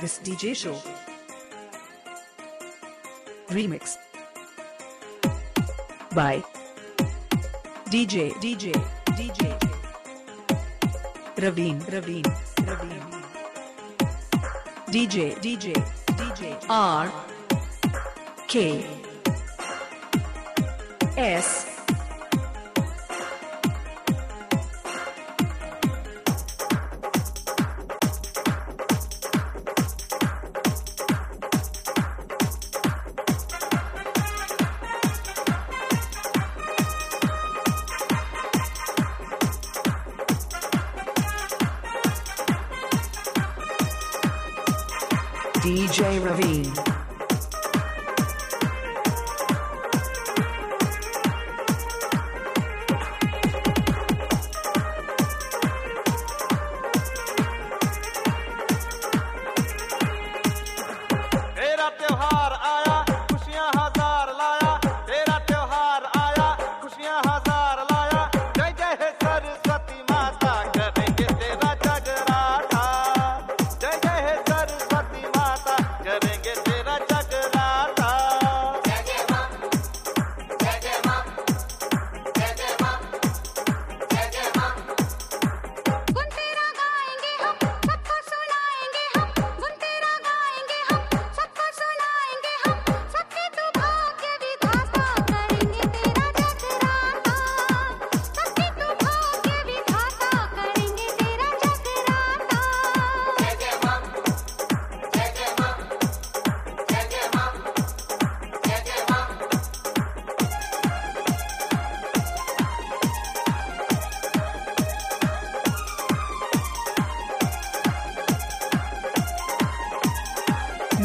this DJ show. Remix. By DJ DJ DJ Raveen Raveen Raveen. DJ DJ DJ R K S DJ Ravine.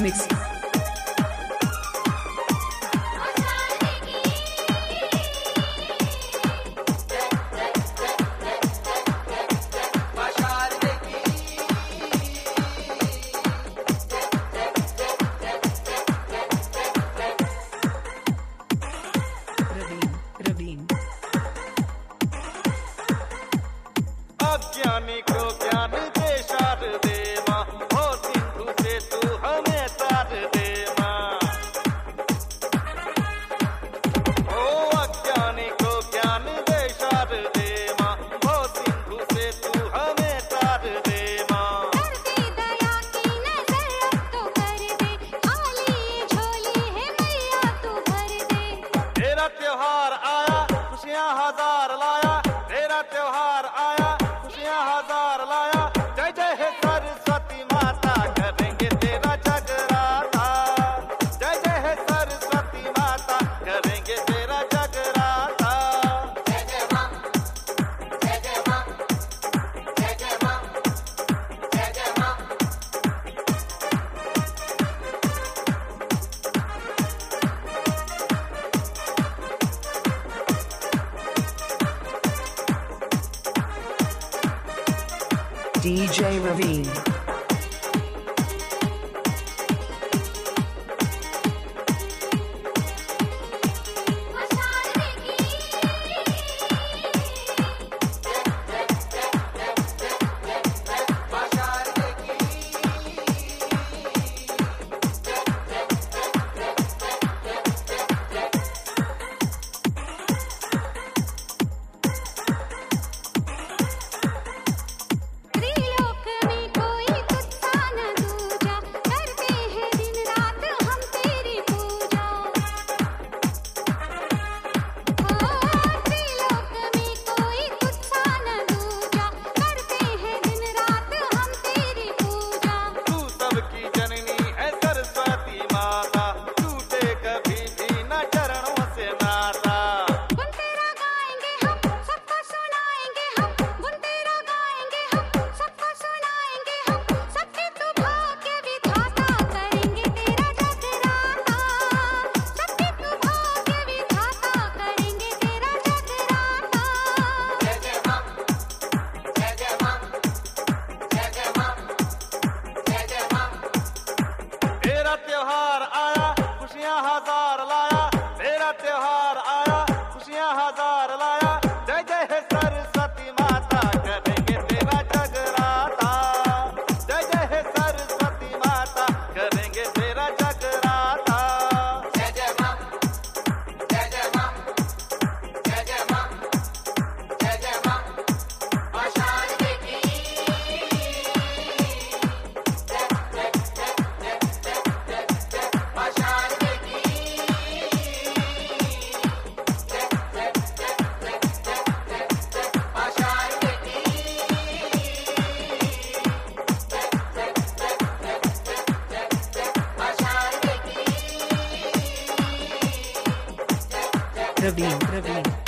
mix. त्योहार आया खुशियाँ हज़ार लाया। DJ Ravine. la la la Gravinho, Gravinho.